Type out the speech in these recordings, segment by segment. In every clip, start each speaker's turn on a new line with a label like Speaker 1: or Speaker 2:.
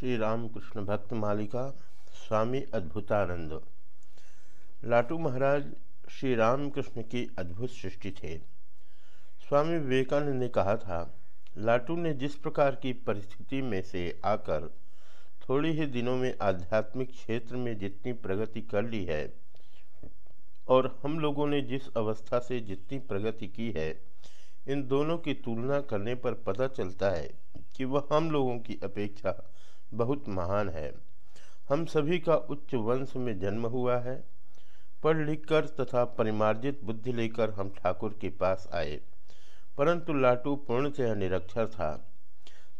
Speaker 1: श्री रामकृष्ण भक्त मालिका, स्वामी अद्भुतानंद। लाटू महाराज श्री रामकृष्ण की अद्भुत सृष्टि थे। स्वामी विवेकानंद ने कहा था, लाटू ने जिस प्रकार की परिस्थिति में से आकर थोड़ी ही दिनों में आध्यात्मिक क्षेत्र में जितनी प्रगति कर ली है और हम लोगों ने जिस अवस्था से जितनी प्रगति की है, इन दोनों की तुलना करने पर पता चलता है कि वह हम लोगों की अपेक्षा बहुत महान है। हम सभी का उच्च वंश में जन्म हुआ है। पढ़ लिख कर तथा परिमार्जित बुद्धि लेकर हम ठाकुर के पास आए। परंतु लाटू पूर्णतः निरक्षर था।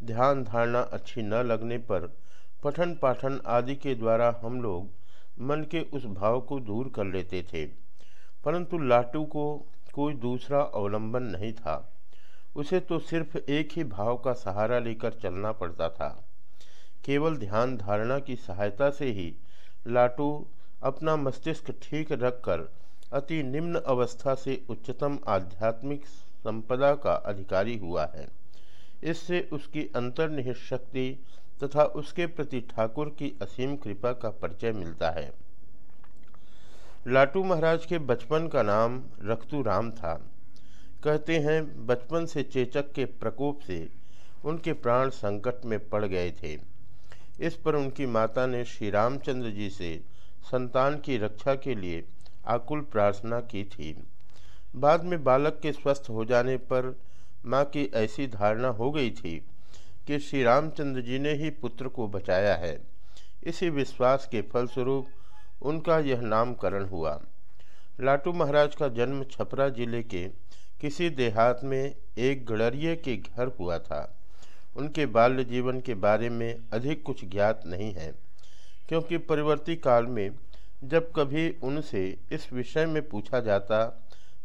Speaker 1: ध्यान धारणा अच्छी न लगने पर पठन पाठन आदि के द्वारा हम लोग मन के उस भाव को दूर कर लेते थे। परंतु लाटू को कोई दूसरा अवलंबन नहीं था। उसे तो सिर्फ़ एक ही भाव का सहारा लेकर चलना पड़ता था। केवल ध्यान धारणा की सहायता से ही लाटू अपना मस्तिष्क ठीक रखकर अति निम्न अवस्था से उच्चतम आध्यात्मिक संपदा का अधिकारी हुआ है। इससे उसकी अंतर्निहित शक्ति तथा उसके प्रति ठाकुर की असीम कृपा का परिचय मिलता है। लाटू महाराज के बचपन का नाम रख्तू राम था। कहते हैं, बचपन से चेचक के प्रकोप से उनके प्राण संकट में पड़ गए थे। इस पर उनकी माता ने श्री रामचंद्र जी से संतान की रक्षा के लिए आकुल प्रार्थना की थी। बाद में बालक के स्वस्थ हो जाने पर माँ की ऐसी धारणा हो गई थी कि श्री रामचंद्र जी ने ही पुत्र को बचाया है। इसी विश्वास के फलस्वरूप उनका यह नामकरण हुआ। लाटू महाराज का जन्म छपरा ज़िले के किसी देहात में एक गड़रिए के घर हुआ था। उनके बाल्य जीवन के बारे में अधिक कुछ ज्ञात नहीं है, क्योंकि परिवर्ती काल में जब कभी उनसे इस विषय में पूछा जाता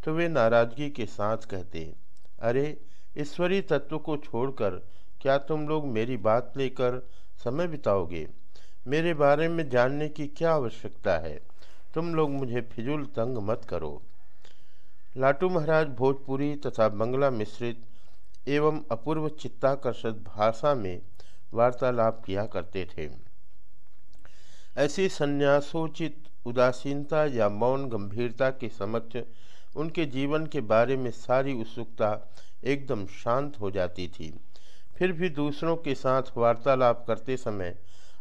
Speaker 1: तो वे नाराज़गी के साथ कहते, अरे, ईश्वरीय तत्व को छोड़कर क्या तुम लोग मेरी बात लेकर समय बिताओगे? मेरे बारे में जानने की क्या आवश्यकता है? तुम लोग मुझे फिजूल तंग मत करो लाटू महाराज भोजपुरी तथा बंगला मिश्रित एवं अपूर्व चित्ताकर्षक भाषा में वार्तालाप किया करते थे। ऐसी संन्यासोचित, उदासीनता या मौन गंभीरता के समक्ष उनके जीवन के बारे में सारी उत्सुकता एकदम शांत हो जाती थी। फिर भी दूसरों के साथ वार्तालाप करते समय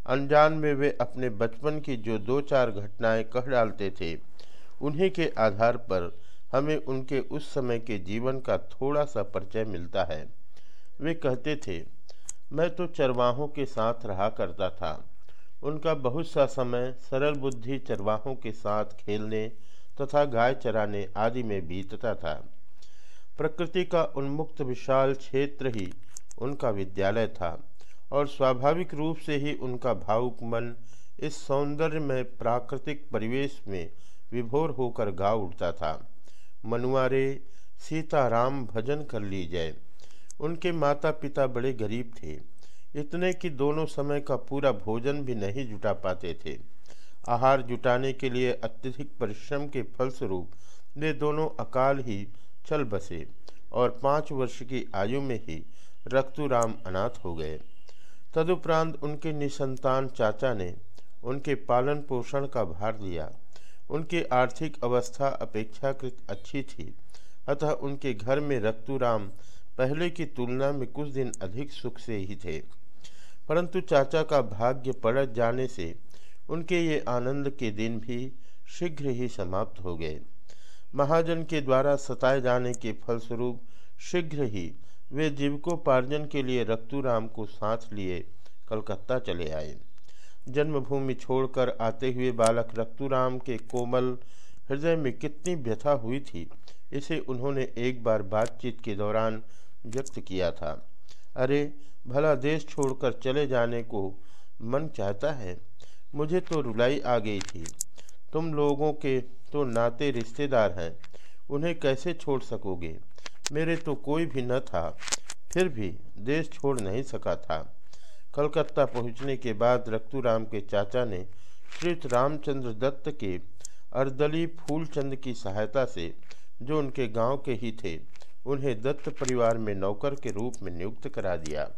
Speaker 1: अनजान में वे अपने बचपन की जो दो चार घटनाएँ कह डालते थे, उन्हीं के आधार पर हमें उनके उस समय के जीवन का थोड़ा सा परिचय मिलता है। वे कहते थे, मैं तो चरवाहों के साथ रहा करता था। उनका बहुत सा समय सरल बुद्धि चरवाहों के साथ खेलने तथा गाय चराने आदि में बीतता था। प्रकृति का उन्मुक्त विशाल क्षेत्र ही उनका विद्यालय था और स्वाभाविक रूप से ही उनका भावुक मन इस सौंदर्य में प्राकृतिक परिवेश में विभोर होकर गा उठता था। मनुआरे, सीताराम भजन कर ली जाए। उनके माता पिता बड़े गरीब थे। इतने कि दोनों समय का पूरा भोजन भी नहीं जुटा पाते थे। आहार जुटाने के लिए अत्यधिक परिश्रम के फलस्वरूप वे दोनों अकाल ही चल बसे और पाँच वर्ष की आयु में ही रक्तुराम अनाथ हो गए। तदुपरांत उनके निसंतान चाचा ने उनके पालन पोषण का भार लिया। उनकी आर्थिक अवस्था अपेक्षाकृत अच्छी थी। अतः उनके घर में रक्तुराम पहले की तुलना में कुछ दिन अधिक सुख से ही थे। परंतु चाचा का भाग्य पलट जाने से उनके ये आनंद के दिन भी शीघ्र ही समाप्त हो गए। महाजन के द्वारा सताए जाने के फलस्वरूप शीघ्र ही वे जीवकोपार्जन के लिए रक्तुराम को साथ लिए कलकत्ता चले आए। जन्मभूमि छोड़कर आते हुए बालक रक्तुराम के कोमल हृदय में कितनी व्यथा हुई थी, इसे उन्होंने एक बार बातचीत के दौरान व्यक्त किया था। अरे, भला देश छोड़कर चले जाने को मन चाहता है? मुझे तो रुलाई आ गई थी। तुम लोगों के तो नाते रिश्तेदार हैं, उन्हें कैसे छोड़ सकोगे? मेरे तो कोई भी न था, फिर भी देश छोड़ नहीं सका था। कलकत्ता पहुँचने के बाद रक्तूराम के चाचा ने श्री रामचंद्र दत्त के अर्दली फूलचंद की सहायता से, जो उनके गाँव के ही थे, उन्हें दत्त परिवार में नौकर के रूप में नियुक्त करा दिया।